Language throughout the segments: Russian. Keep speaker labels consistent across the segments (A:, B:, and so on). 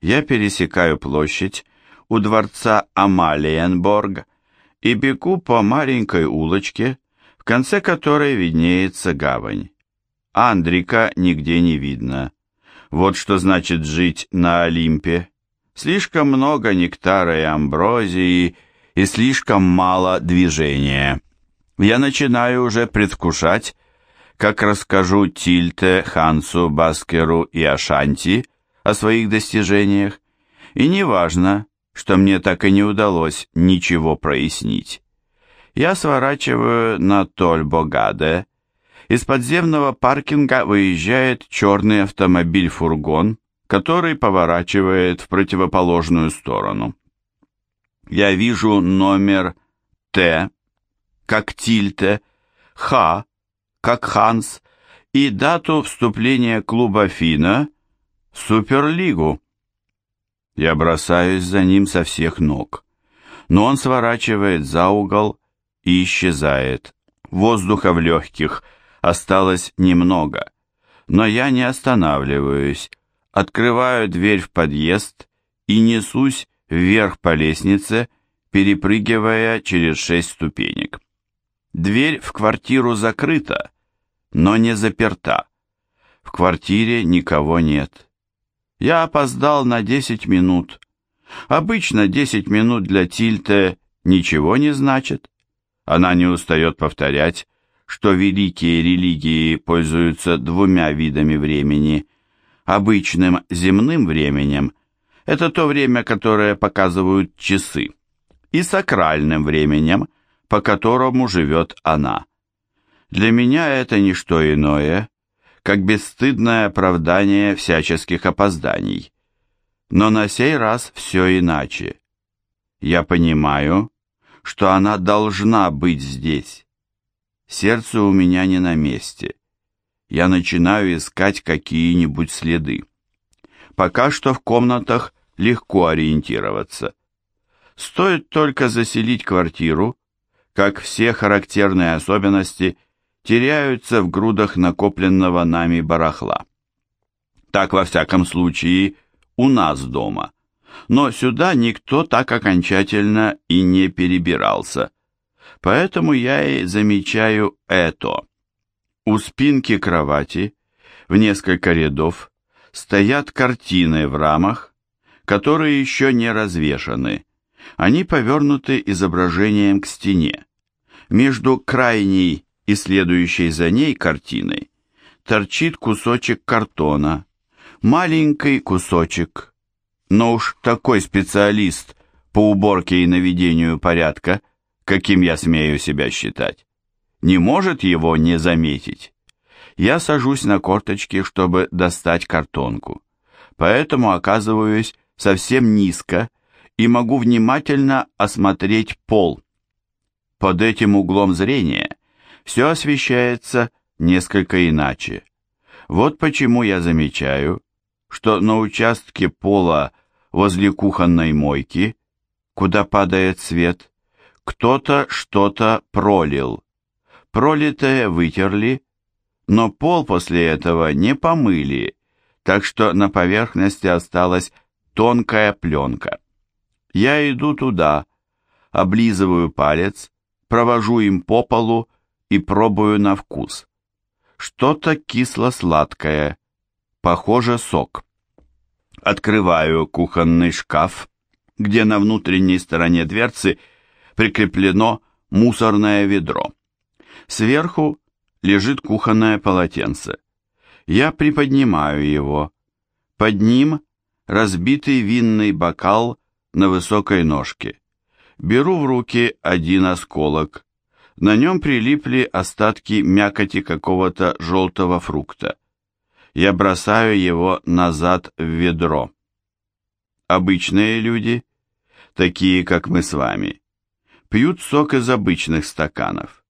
A: Я пересекаю площадь у дворца Амалиенборг и бегу по маленькой улочке, в конце которой виднеется гавань. Андрика нигде не видно. Вот что значит жить на Олимпе. Слишком много нектара и амброзии, и слишком мало движения. Я начинаю уже предвкушать, как расскажу Тильте, Хансу, Баскеру и Ашанти о своих достижениях, и неважно, что мне так и не удалось ничего прояснить. Я сворачиваю на Тольбогаде, из подземного паркинга выезжает черный автомобиль-фургон, который поворачивает в противоположную сторону. Я вижу номер Т, как Тильте, Х, как Ханс, и дату вступления клуба Фина Суперлигу. Я бросаюсь за ним со всех ног, но он сворачивает за угол и исчезает. Воздуха в легких – осталось немного, но я не останавливаюсь, открываю дверь в подъезд и несусь вверх по лестнице, перепрыгивая через шесть ступенек. Дверь в квартиру закрыта, но не заперта. В квартире никого нет. Я опоздал на 10 минут. Обычно 10 минут для Тильте ничего не значит. Она не устает повторять, что великие религии пользуются двумя видами времени. Обычным земным временем – это то время, которое показывают часы, и сакральным временем, по которому живет она. Для меня это не что иное, как бесстыдное оправдание всяческих опозданий. Но на сей раз все иначе. Я понимаю, что она должна быть здесь Сердце у меня не на месте. Я начинаю искать какие-нибудь следы. Пока что в комнатах легко ориентироваться. Стоит только заселить квартиру, как все характерные особенности теряются в грудах накопленного нами барахла. Так, во всяком случае, у нас дома. Но сюда никто так окончательно и не перебирался. Поэтому я и замечаю это. У спинки кровати в несколько рядов стоят картины в рамах, которые еще не развешаны. Они повернуты изображением к стене. Между крайней и следующей за ней картиной торчит кусочек картона, маленький кусочек, но уж такой специалист по уборке и наведению порядка, каким я смею себя считать, не может его не заметить. Я сажусь на корточки, чтобы достать картонку, поэтому оказываюсь совсем низко и могу внимательно осмотреть пол. Под этим углом зрения все освещается несколько иначе. Вот почему я замечаю, что на участке пола возле кухонной мойки, куда падает свет, кто-то что-то пролил. Пролитое вытерли, но пол после этого не помыли, так что на поверхности осталась тонкая пленка. Я иду туда, облизываю палец, провожу им по полу и пробую на вкус. Что-то кисло-сладкое, похоже сок. Открываю кухонный шкаф, где на внутренней стороне дверцы – прикреплено мусорное ведро. Сверху лежит кухонное полотенце. Я приподнимаю его. Под ним разбитый винный бокал на высокой ножке. Беру в руки один осколок. На нем прилипли остатки мякоти какого-то желтого фрукта. Я бросаю его назад в ведро. Обычные люди, такие как мы с вами, пьют сок из обычных стаканов.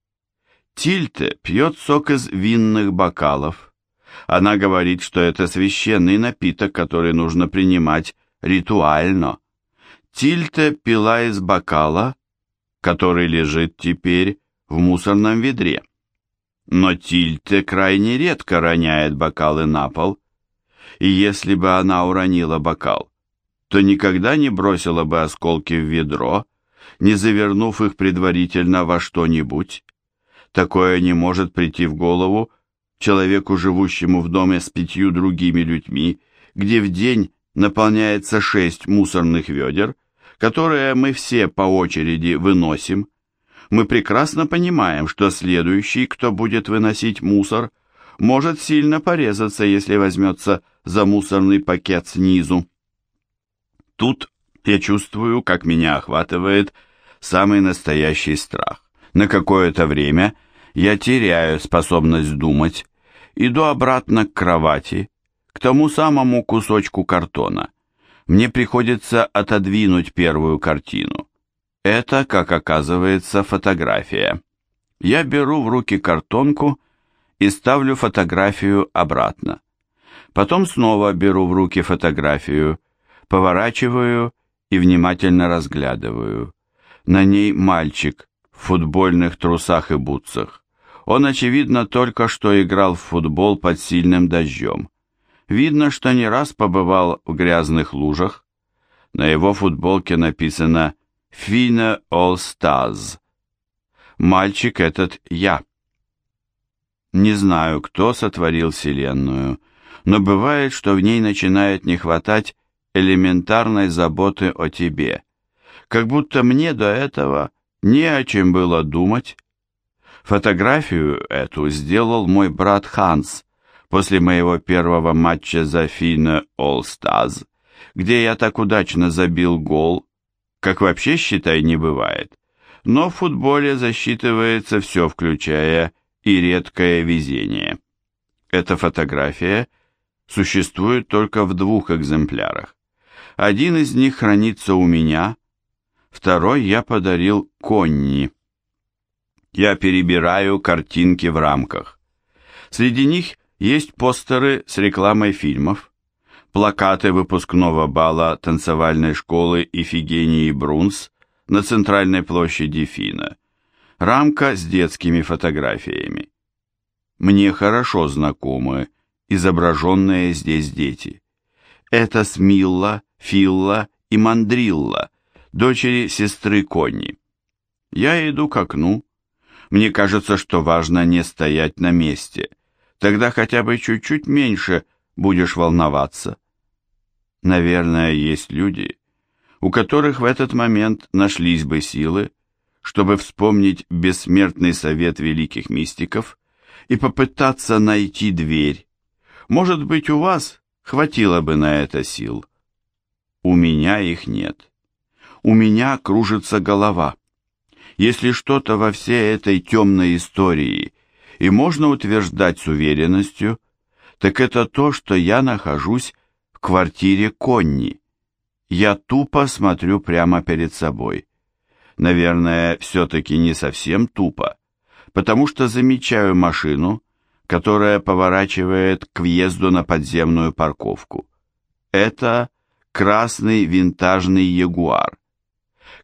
A: Тильте пьет сок из винных бокалов. Она говорит, что это священный напиток, который нужно принимать ритуально. Тильте пила из бокала, который лежит теперь в мусорном ведре. Но Тильте крайне редко роняет бокалы на пол, и если бы она уронила бокал, то никогда не бросила бы осколки в ведро, не завернув их предварительно во что-нибудь. Такое не может прийти в голову человеку, живущему в доме с пятью другими людьми, где в день наполняется шесть мусорных ведер, которые мы все по очереди выносим. Мы прекрасно понимаем, что следующий, кто будет выносить мусор, может сильно порезаться, если возьмется за мусорный пакет снизу. Тут я чувствую, как меня охватывает самый настоящий страх. На какое-то время я теряю способность думать, иду обратно к кровати, к тому самому кусочку картона. Мне приходится отодвинуть первую картину. Это, как оказывается, фотография. Я беру в руки картонку и ставлю фотографию обратно. Потом снова беру в руки фотографию, поворачиваю и внимательно разглядываю. На ней мальчик в футбольных трусах и бутсах. Он, очевидно, только что играл в футбол под сильным дождем. Видно, что не раз побывал в грязных лужах. На его футболке написано «Фина Stars». Мальчик этот я. Не знаю, кто сотворил Вселенную, но бывает, что в ней начинает не хватать элементарной заботы о тебе, как будто мне до этого не о чем было думать. Фотографию эту сделал мой брат Ханс после моего первого матча за Фина Stars, где я так удачно забил гол, как вообще, считай, не бывает. Но в футболе засчитывается все, включая и редкое везение. Эта фотография существует только в двух экземплярах. Один из них хранится у меня, второй я подарил Конни. Я перебираю картинки в рамках. Среди них есть постеры с рекламой фильмов, плакаты выпускного бала танцевальной школы Ифигении Брунс на центральной площади Фина, рамка с детскими фотографиями. Мне хорошо знакомы изображенные здесь дети. Это Смилла, Филла и Мандрилла, дочери сестры Конни. Я иду к окну. Мне кажется, что важно не стоять на месте. Тогда хотя бы чуть-чуть меньше будешь волноваться. Наверное, есть люди, у которых в этот момент нашлись бы силы, чтобы вспомнить бессмертный совет великих мистиков и попытаться найти дверь. Может быть, у вас хватило бы на это сил. У меня их нет. У меня кружится голова. Если что-то во всей этой темной истории и можно утверждать с уверенностью, так это то, что я нахожусь в квартире Конни. Я тупо смотрю прямо перед собой. Наверное, все-таки не совсем тупо, потому что замечаю машину, которая поворачивает к въезду на подземную парковку. Это красный винтажный Ягуар.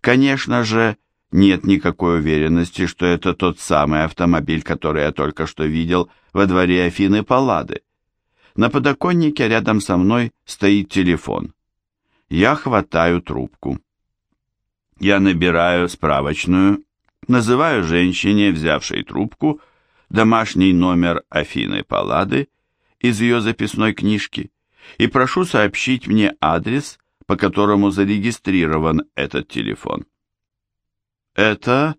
A: Конечно же, нет никакой уверенности, что это тот самый автомобиль, который я только что видел во дворе Афины Паллады. На подоконнике рядом со мной стоит телефон. Я хватаю трубку. Я набираю справочную, называю женщине, взявшей трубку, домашний номер Афины Паллады из ее записной книжки и прошу сообщить мне адрес, по которому зарегистрирован этот телефон. «Это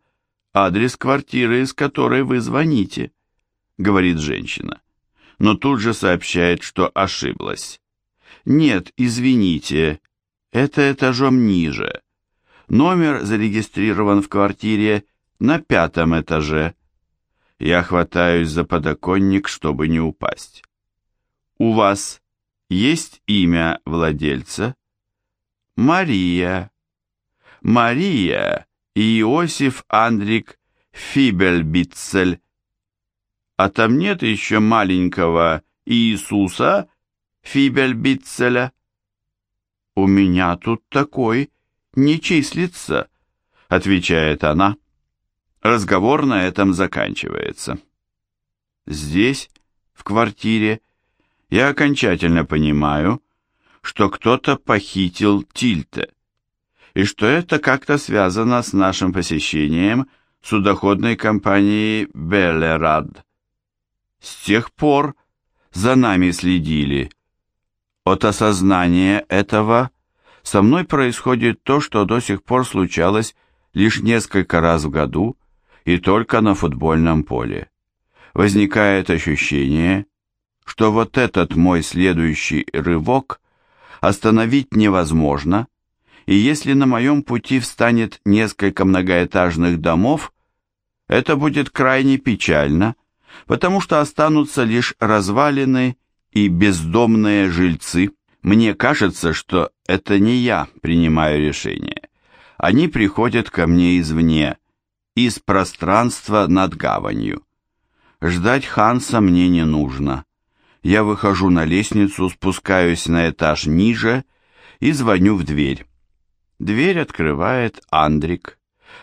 A: адрес квартиры, из которой вы звоните», — говорит женщина, но тут же сообщает, что ошиблась. «Нет, извините, это этажом ниже. Номер зарегистрирован в квартире на пятом этаже». Я хватаюсь за подоконник, чтобы не упасть. «У вас есть имя владельца?» «Мария». «Мария и Иосиф Андрик Фибельбитцель». «А там нет еще маленького Иисуса Фибельбитцеля?» «У меня тут такой не числится», — отвечает она. Разговор на этом заканчивается. Здесь, в квартире, я окончательно понимаю, что кто-то похитил Тильте, и что это как-то связано с нашим посещением судоходной компании Белерад. С тех пор за нами следили. От осознания этого со мной происходит то, что до сих пор случалось лишь несколько раз в году и только на футбольном поле. Возникает ощущение, что вот этот мой следующий рывок остановить невозможно, и если на моем пути встанет несколько многоэтажных домов, это будет крайне печально, потому что останутся лишь развалины и бездомные жильцы. Мне кажется, что это не я принимаю решение. Они приходят ко мне извне, из пространства над гаванью. Ждать Ханса мне не нужно. Я выхожу на лестницу, спускаюсь на этаж ниже и звоню в дверь. Дверь открывает Андрик.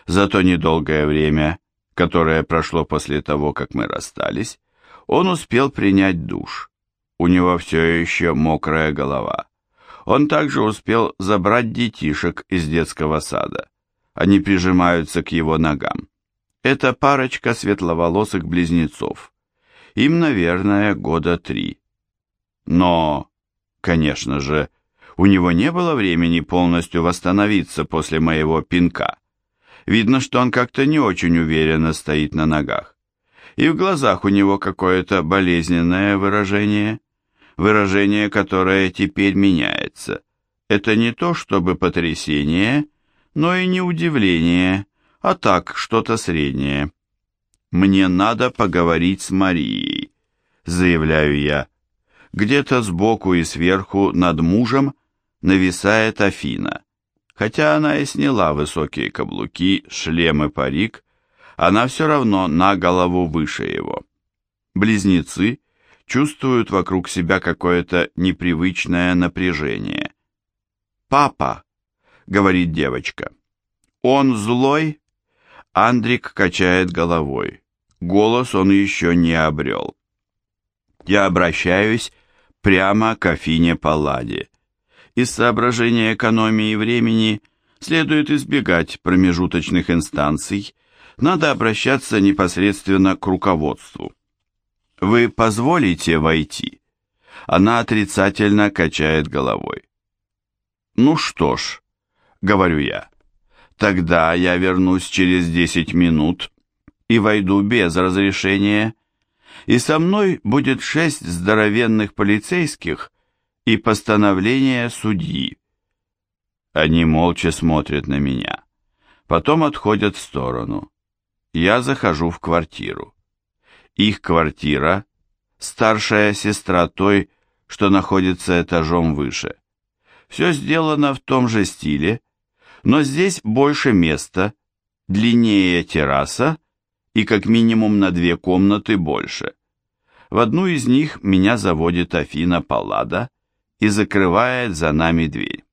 A: За то недолгое время, которое прошло после того, как мы расстались, он успел принять душ. У него все еще мокрая голова. Он также успел забрать детишек из детского сада. Они прижимаются к его ногам. Это парочка светловолосых близнецов. Им, наверное, года три. Но, конечно же, у него не было времени полностью восстановиться после моего пинка. Видно, что он как-то не очень уверенно стоит на ногах. И в глазах у него какое-то болезненное выражение. Выражение, которое теперь меняется. Это не то, чтобы потрясение, но и не удивление, а так, что-то среднее. «Мне надо поговорить с Марией», — заявляю я. Где-то сбоку и сверху над мужем нависает Афина. Хотя она и сняла высокие каблуки, шлем и парик, она все равно на голову выше его. Близнецы чувствуют вокруг себя какое-то непривычное напряжение. «Папа», — говорит девочка, — «он злой?» Андрик качает головой. Голос он еще не обрел. Я обращаюсь прямо к Афине Палладе. Из соображения экономии времени следует избегать промежуточных инстанций, надо обращаться непосредственно к руководству. «Вы позволите войти?» Она отрицательно качает головой. «Ну что ж», — говорю я, Тогда я вернусь через десять минут и войду без разрешения, и со мной будет шесть здоровенных полицейских и постановление судьи. Они молча смотрят на меня, потом отходят в сторону. Я захожу в квартиру. Их квартира – старшая сестра той, что находится этажом выше. Все сделано в том же стиле, но здесь больше места, длиннее терраса и как минимум на две комнаты больше. В одну из них меня заводит Афина Паллада и закрывает за нами дверь.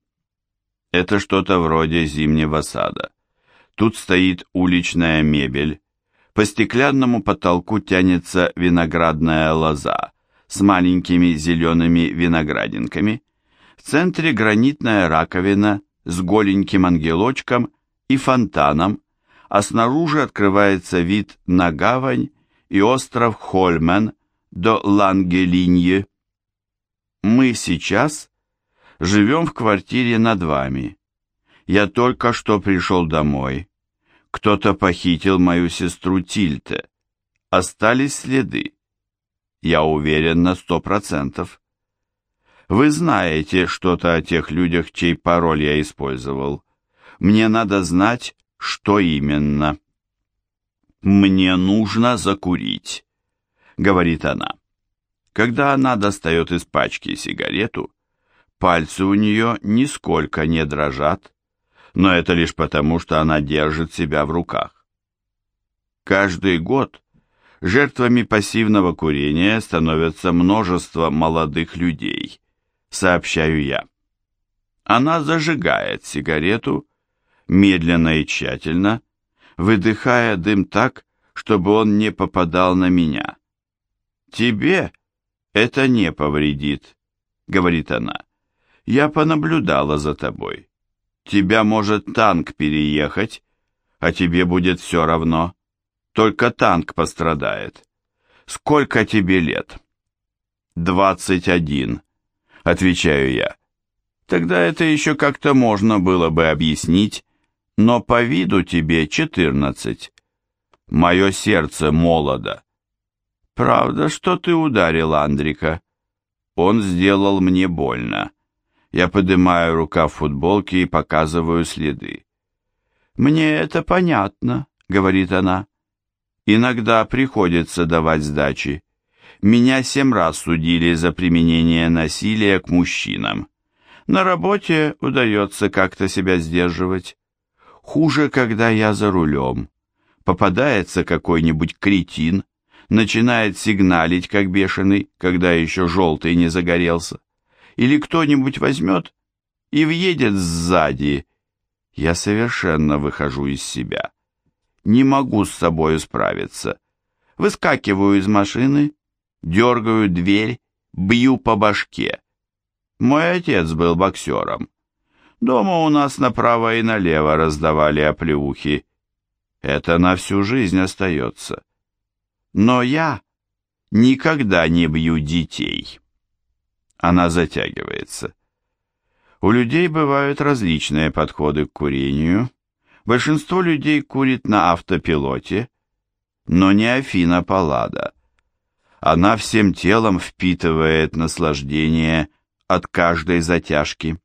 A: Это что-то вроде зимнего сада. Тут стоит уличная мебель, по стеклянному потолку тянется виноградная лоза с маленькими зелеными виноградинками. В центре гранитная раковина с голеньким ангелочком и фонтаном, а снаружи открывается вид на гавань и остров Хольмен до Лангелинье. Мы сейчас живем в квартире над вами. Я только что пришел домой. Кто-то похитил мою сестру Тильте. Остались следы. Я уверен на сто процентов. Вы знаете что-то о тех людях, чей пароль я использовал. Мне надо знать, что именно. Мне нужно закурить, говорит она. Когда она достает из пачки сигарету, пальцы у нее нисколько не дрожат, но это лишь потому, что она держит себя в руках. Каждый год жертвами пассивного курения становятся множество молодых людей, сообщаю я. Она зажигает сигарету, медленно и тщательно, выдыхая дым так, чтобы он не попадал на меня. «Тебе это не повредит», — говорит она. Я понаблюдала за тобой. Тебя может танк переехать, а тебе будет все равно. Только танк пострадает. Сколько тебе лет? Двадцать один, отвечаю я. Тогда это еще как-то можно было бы объяснить, но по виду тебе четырнадцать. Мое сердце молодо. Правда, что ты ударил Андрика? Он сделал мне больно. Я поднимаю рука в футболке и показываю следы. «Мне это понятно», — говорит она. «Иногда приходится давать сдачи. Меня семь раз судили за применение насилия к мужчинам. На работе удается как-то себя сдерживать. Хуже, когда я за рулем. Попадается какой-нибудь кретин, начинает сигналить, как бешеный, когда еще желтый не загорелся или кто-нибудь возьмет и въедет сзади, я совершенно выхожу из себя. Не могу с собой справиться. Выскакиваю из машины, дергаю дверь, бью по башке. Мой отец был боксером. Дома у нас направо и налево раздавали оплеухи. Это на всю жизнь остается. Но я никогда не бью детей». Она затягивается. У людей бывают различные подходы к курению. Большинство людей курит на автопилоте, но не Афина Паллада. Она всем телом впитывает наслаждение от каждой затяжки.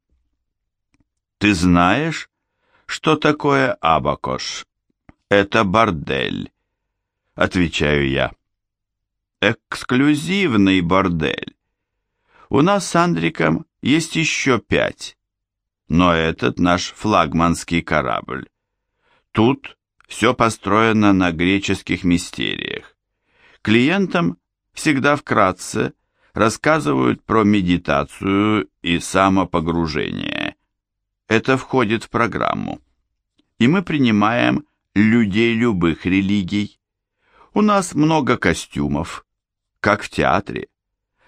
A: Ты знаешь, что такое абакош? Это бордель, отвечаю я. Эксклюзивный бордель. У нас с Андриком есть еще пять, но этот наш флагманский корабль. Тут все построено на греческих мистериях. Клиентам всегда вкратце рассказывают про медитацию и самопогружение. Это входит в программу. И мы принимаем людей любых религий. У нас много костюмов, как в театре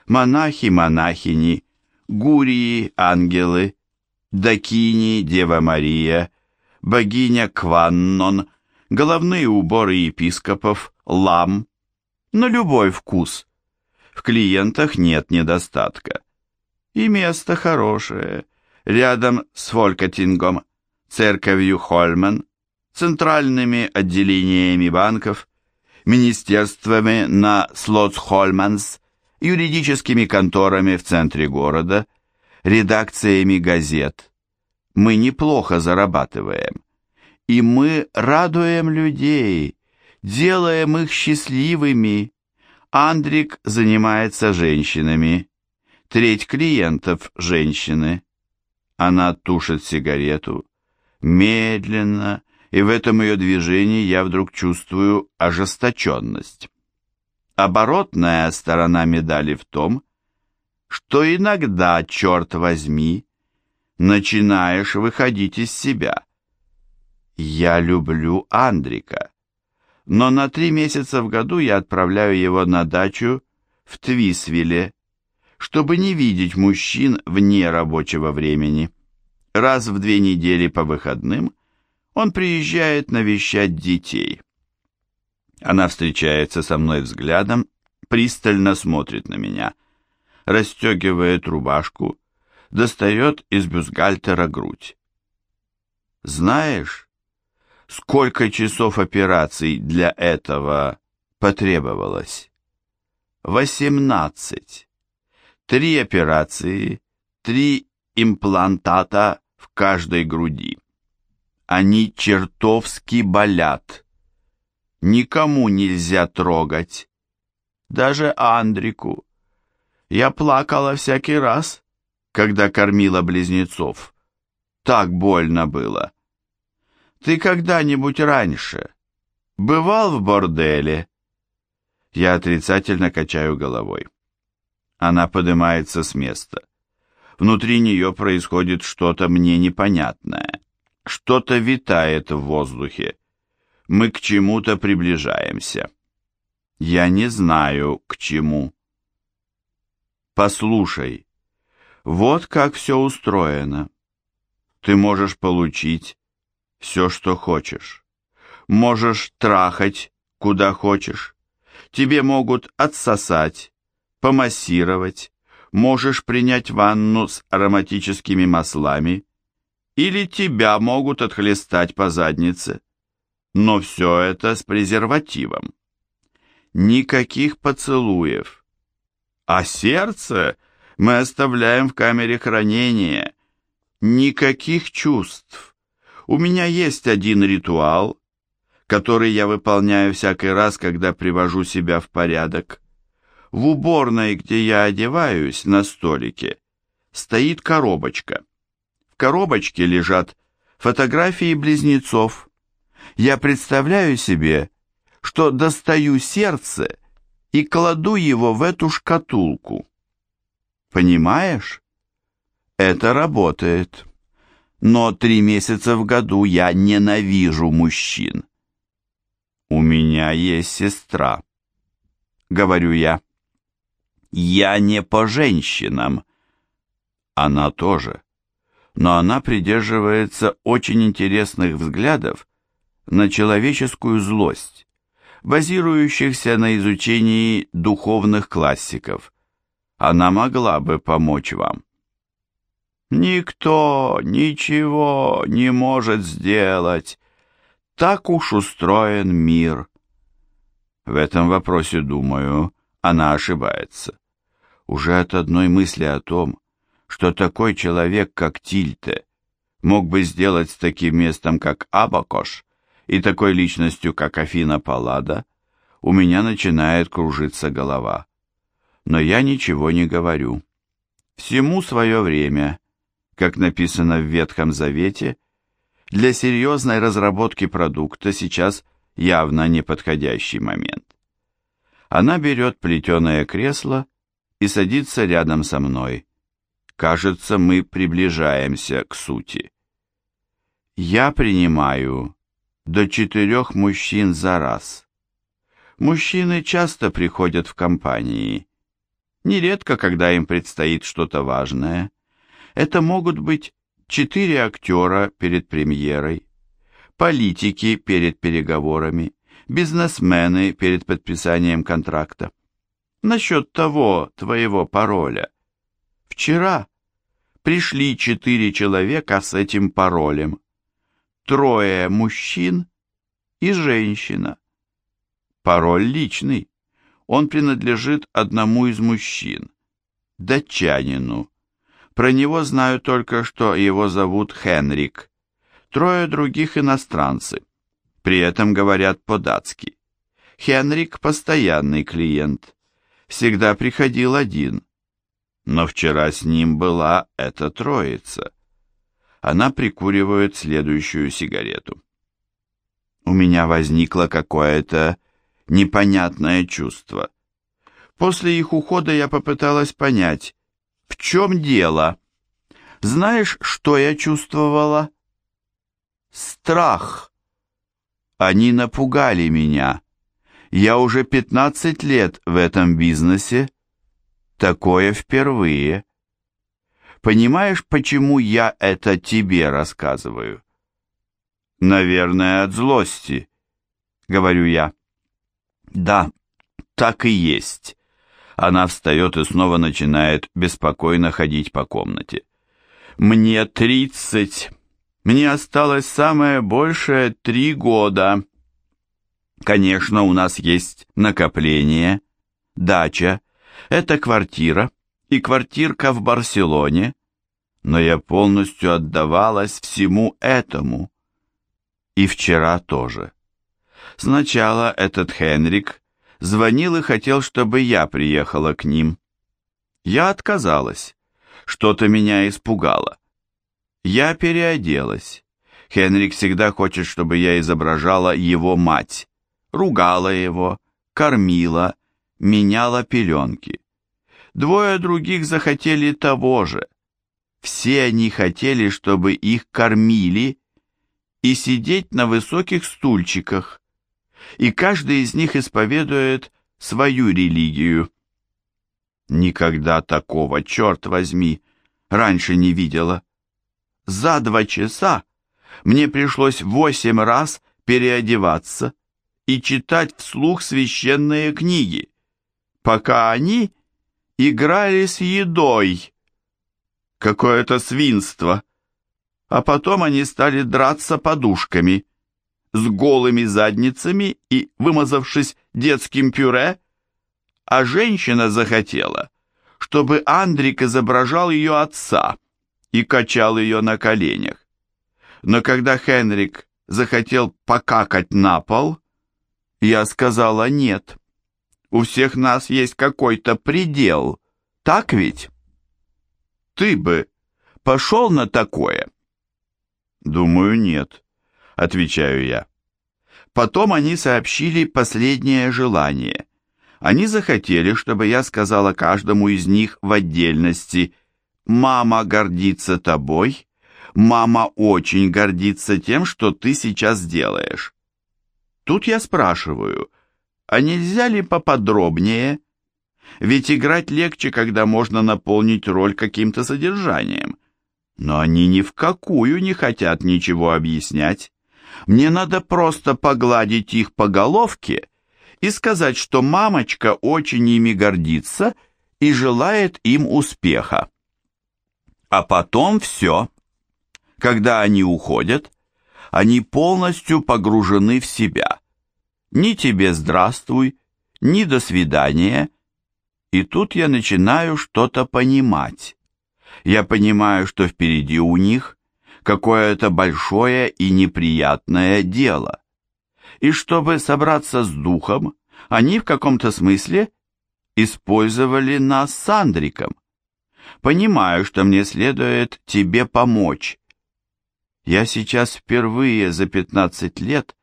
A: монахи-монахини, гурии, ангелы, дакини, Дева Мария, богиня Кваннон, головные уборы епископов, лам, на любой вкус. В клиентах нет недостатка. И место хорошее, рядом с Фолькатингом, церковью Хольман, центральными отделениями банков, министерствами на Слотсхольманс, юридическими конторами в центре города, редакциями газет. Мы неплохо зарабатываем. И мы радуем людей, делаем их счастливыми. Андрик занимается женщинами. Треть клиентов – женщины. Она тушит сигарету. Медленно, и в этом ее движении я вдруг чувствую ожесточенность. Оборотная сторона медали в том, что иногда, черт возьми, начинаешь выходить из себя. Я люблю Андрика, но на три месяца в году я отправляю его на дачу в Твисвилле, чтобы не видеть мужчин вне рабочего времени. Раз в две недели по выходным он приезжает навещать детей. Она встречается со мной взглядом, пристально смотрит на меня, расстегивает рубашку, достает из бюстгальтера грудь. Знаешь, сколько часов операций для этого потребовалось? Восемнадцать. Три операции, три имплантата в каждой груди. Они чертовски болят никому нельзя трогать, даже Андрику. Я плакала всякий раз, когда кормила близнецов. Так больно было. Ты когда-нибудь раньше бывал в борделе? Я отрицательно качаю головой. Она поднимается с места. Внутри нее происходит что-то мне непонятное. Что-то витает в воздухе мы к чему-то приближаемся. Я не знаю, к чему. Послушай, Вот как все устроено. Ты можешь получить все, что хочешь. Можешь трахать, куда хочешь. Тебе могут отсосать, помассировать. Можешь принять ванну с ароматическими маслами. Или тебя могут отхлестать по заднице. Но все это с презервативом. Никаких поцелуев. А сердце мы оставляем в камере хранения. Никаких чувств. У меня есть один ритуал, который я выполняю всякий раз, когда привожу себя в порядок. В уборной, где я одеваюсь, на столике, стоит коробочка. Коробочке лежат фотографии близнецов. Я представляю себе, что достаю сердце и кладу его в эту шкатулку. Понимаешь? Это работает. Но три месяца в году я ненавижу мужчин. У меня есть сестра, говорю я. Я не по женщинам. Она тоже. Но она придерживается очень интересных взглядов на человеческую злость, базирующихся на изучении духовных классиков она могла бы помочь вам. Никто ничего не может сделать. Так уж устроен мир. В этом вопросе, думаю, она ошибается. Уже от одной мысли о том, что такой человек, как Тильте, мог бы сделать с таким местом, как Абакош, и такой личностью, как Афина Паллада, у меня начинает кружиться голова но я ничего не говорю. Всему свое время, как написано в Ветхом Завете, для серьезной разработки продукта сейчас явно неподходящий момент. Она берет плетеное кресло и садится рядом со мной. Кажется, мы приближаемся к сути. Я принимаю до четырех мужчин за раз. Мужчины часто приходят в компании, нередко, когда им предстоит что-то важное. Это могут быть четыре актера перед премьерой, политики перед переговорами, бизнесмены перед подписанием контракта. Насчет того твоего пароля. Вчера пришли четыре человека с этим паролем. Трое мужчин и женщина. Пароль личный. Он принадлежит одному из мужчин, датчанину. Про него знаю только, что его зовут Хенрик. Трое других иностранцы. При этом говорят по-датски. Хенрик – постоянный клиент. Всегда приходил один. Но вчера с ним была эта троица. Она прикуривает следующую сигарету. У меня возникло какое-то непонятное чувство. После их ухода я попыталась понять, в чем дело. Знаешь, что я чувствовала? Страх. Они напугали меня. Я уже 15 лет в этом бизнесе. Такое впервые. Понимаешь, почему я это тебе рассказываю? Наверное, от злости, говорю я. Да, так и есть. Она встает и снова начинает беспокойно ходить по комнате. Мне тридцать. Мне осталось самое большее три года. Конечно, у нас есть накопление, дача, это квартира и квартирка в Барселоне, но я полностью отдавалась всему этому. И вчера тоже. Сначала этот Хенрик звонил и хотел, чтобы я приехала к ним. Я отказалась. Что-то меня испугало. Я переоделась. Хенрик всегда хочет, чтобы я изображала его мать. Ругала его, кормила, меняла пеленки. Двое других захотели того же. Все они хотели, чтобы их кормили и сидеть на высоких стульчиках, и каждый из них исповедует свою религию. Никогда такого, черт возьми, раньше не видела. За два часа мне пришлось восемь раз переодеваться и читать вслух священные книги, пока они играли с едой. Какое-то свинство. А потом они стали драться подушками, с голыми задницами и вымазавшись детским пюре, а женщина захотела, чтобы Андрик изображал ее отца и качал ее на коленях. Но когда Хенрик захотел покакать на пол, я сказала нет. У всех нас есть какой-то предел, так ведь? Ты бы пошел на такое? Думаю, нет, отвечаю я. Потом они сообщили последнее желание. Они захотели, чтобы я сказала каждому из них в отдельности «Мама гордится тобой», «Мама очень гордится тем, что ты сейчас делаешь». Тут я спрашиваю, а нельзя ли поподробнее? Ведь играть легче, когда можно наполнить роль каким-то содержанием. Но они ни в какую не хотят ничего объяснять. Мне надо просто погладить их по головке и сказать, что мамочка очень ими гордится и желает им успеха. А потом все. Когда они уходят, они полностью погружены в себя. Ни тебе здравствуй, ни до свидания. И тут я начинаю что-то понимать. Я понимаю, что впереди у них какое-то большое и неприятное дело. И чтобы собраться с духом, они в каком-то смысле использовали нас с Андриком. Понимаю, что мне следует тебе помочь. Я сейчас впервые за 15 лет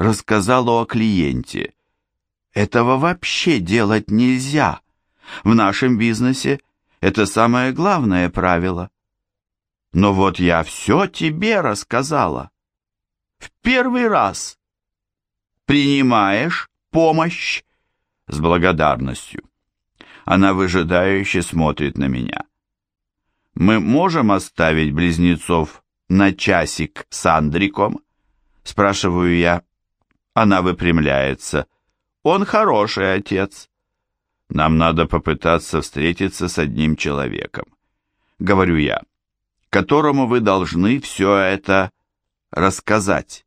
A: рассказала о клиенте. Этого вообще делать нельзя. В нашем бизнесе это самое главное правило. Но вот я все тебе рассказала. В первый раз. Принимаешь помощь? С благодарностью. Она выжидающе смотрит на меня. Мы можем оставить близнецов на часик с Андриком? Спрашиваю я. Она выпрямляется. Он хороший отец. Нам надо попытаться встретиться с одним человеком. Говорю я которому вы должны все это рассказать.